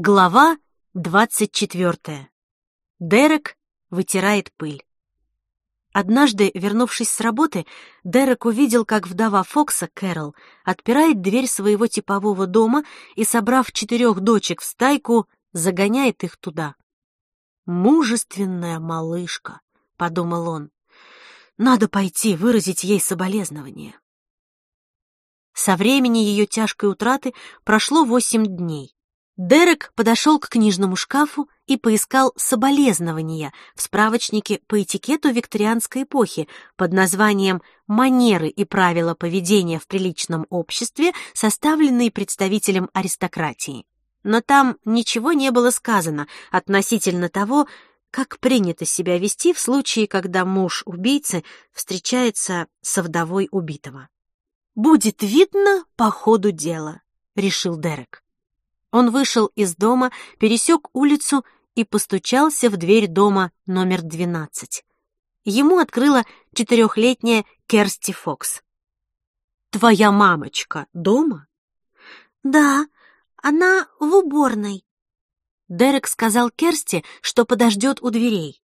Глава двадцать четвертая. Дерек вытирает пыль. Однажды, вернувшись с работы, Дерек увидел, как вдова Фокса, Кэрол, отпирает дверь своего типового дома и, собрав четырех дочек в стайку, загоняет их туда. «Мужественная малышка», — подумал он. «Надо пойти выразить ей соболезнование». Со времени ее тяжкой утраты прошло восемь дней. Дерек подошел к книжному шкафу и поискал соболезнования в справочнике по этикету викторианской эпохи под названием «Манеры и правила поведения в приличном обществе, составленные представителем аристократии». Но там ничего не было сказано относительно того, как принято себя вести в случае, когда муж убийцы встречается со вдовой убитого. «Будет видно по ходу дела», — решил Дерек. Он вышел из дома, пересек улицу и постучался в дверь дома номер 12. Ему открыла четырехлетняя Керсти Фокс. «Твоя мамочка дома?» «Да, она в уборной». Дерек сказал Керсти, что подождет у дверей.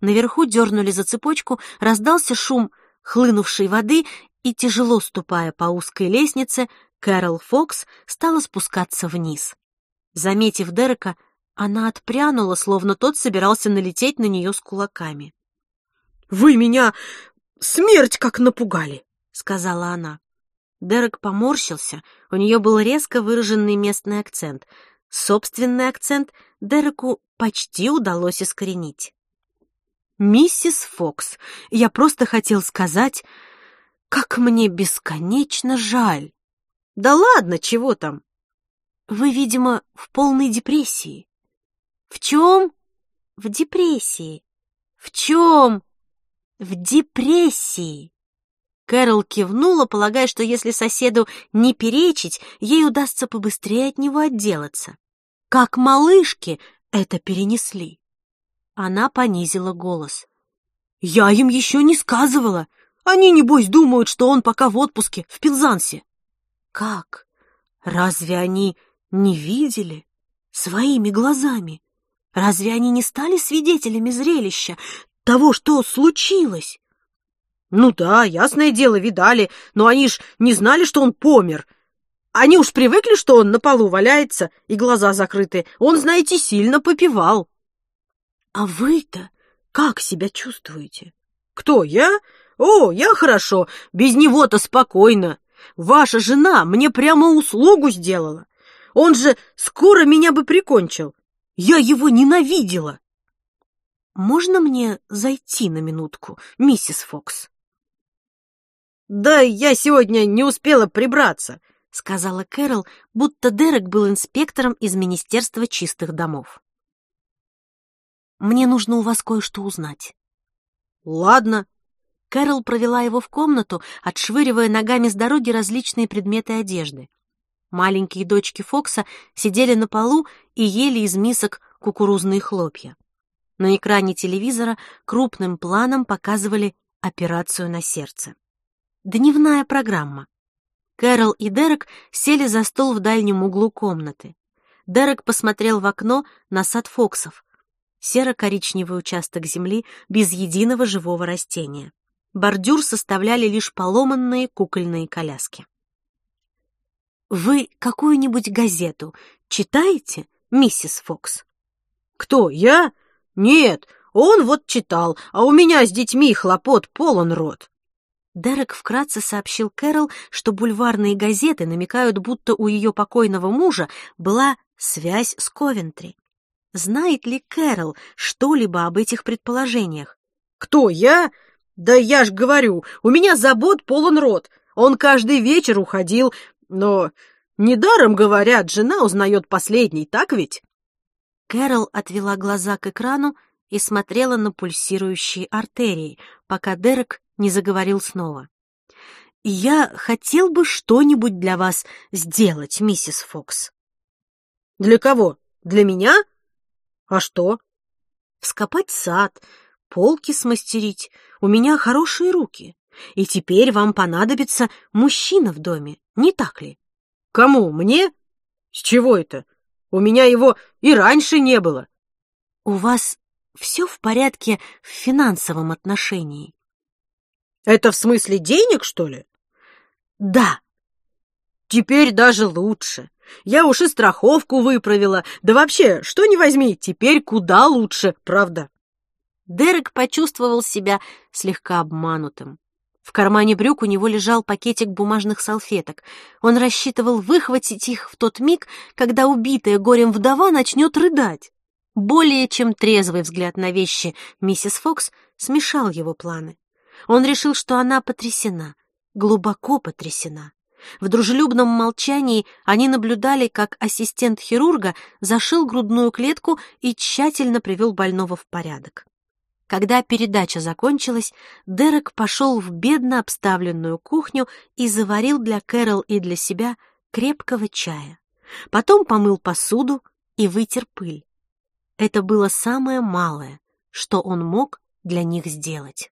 Наверху дернули за цепочку, раздался шум хлынувшей воды, и, тяжело ступая по узкой лестнице, Кэрол Фокс стала спускаться вниз. Заметив Дерека, она отпрянула, словно тот собирался налететь на нее с кулаками. «Вы меня смерть как напугали!» — сказала она. Дерек поморщился, у нее был резко выраженный местный акцент. Собственный акцент Дереку почти удалось искоренить. «Миссис Фокс, я просто хотел сказать, как мне бесконечно жаль!» «Да ладно, чего там? Вы, видимо, в полной депрессии. В чем? В депрессии. В чем? В депрессии. Кэрол кивнула, полагая, что если соседу не перечить, ей удастся побыстрее от него отделаться. Как малышки это перенесли. Она понизила голос. «Я им еще не сказывала. Они, небось, думают, что он пока в отпуске, в Пилзансе». «Как? Разве они не видели своими глазами? Разве они не стали свидетелями зрелища того, что случилось? Ну да, ясное дело, видали, но они ж не знали, что он помер. Они уж привыкли, что он на полу валяется и глаза закрыты. Он, знаете, сильно попивал. А вы-то как себя чувствуете? Кто, я? О, я хорошо, без него-то спокойно. Ваша жена мне прямо услугу сделала. Он же скоро меня бы прикончил. Я его ненавидела. Можно мне зайти на минутку, миссис Фокс? Да я сегодня не успела прибраться, сказала Кэрол, будто Дерек был инспектором из Министерства чистых домов. Мне нужно у вас кое-что узнать. Ладно. Кэрол провела его в комнату, отшвыривая ногами с дороги различные предметы одежды. Маленькие дочки Фокса сидели на полу и ели из мисок кукурузные хлопья. На экране телевизора крупным планом показывали операцию на сердце. Дневная программа. Кэрол и Дерек сели за стол в дальнем углу комнаты. Дерек посмотрел в окно на сад Фоксов. Серо-коричневый участок земли без единого живого растения. Бордюр составляли лишь поломанные кукольные коляски. Вы какую-нибудь газету читаете, миссис Фокс? Кто, я? Нет, он вот читал, а у меня с детьми хлопот полон рот. Дерек вкратце сообщил Кэрол, что бульварные газеты намекают, будто у ее покойного мужа была связь с Ковентри. Знает ли Кэрол что-либо об этих предположениях? Кто, я? Да я ж говорю, у меня забот полон рот. Он каждый вечер уходил, но недаром говорят, жена узнает последний, так ведь? Кэрол отвела глаза к экрану и смотрела на пульсирующие артерии, пока Дерек не заговорил снова. «Я хотел бы что-нибудь для вас сделать, миссис Фокс». «Для кого? Для меня? А что?» «Вскопать сад, полки смастерить. У меня хорошие руки. И теперь вам понадобится мужчина в доме, не так ли? Кому? Мне? С чего это? У меня его и раньше не было. У вас все в порядке в финансовом отношении? Это в смысле денег, что ли? Да. Теперь даже лучше. Я уж и страховку выправила. Да вообще, что не возьми, теперь куда лучше, правда? Дерек почувствовал себя слегка обманутым. В кармане брюк у него лежал пакетик бумажных салфеток. Он рассчитывал выхватить их в тот миг, когда убитая горем вдова начнет рыдать. Более чем трезвый взгляд на вещи миссис Фокс смешал его планы. Он решил, что она потрясена, глубоко потрясена. В дружелюбном молчании они наблюдали, как ассистент хирурга зашил грудную клетку и тщательно привел больного в порядок. Когда передача закончилась, Дерек пошел в бедно обставленную кухню и заварил для Кэрол и для себя крепкого чая. Потом помыл посуду и вытер пыль. Это было самое малое, что он мог для них сделать.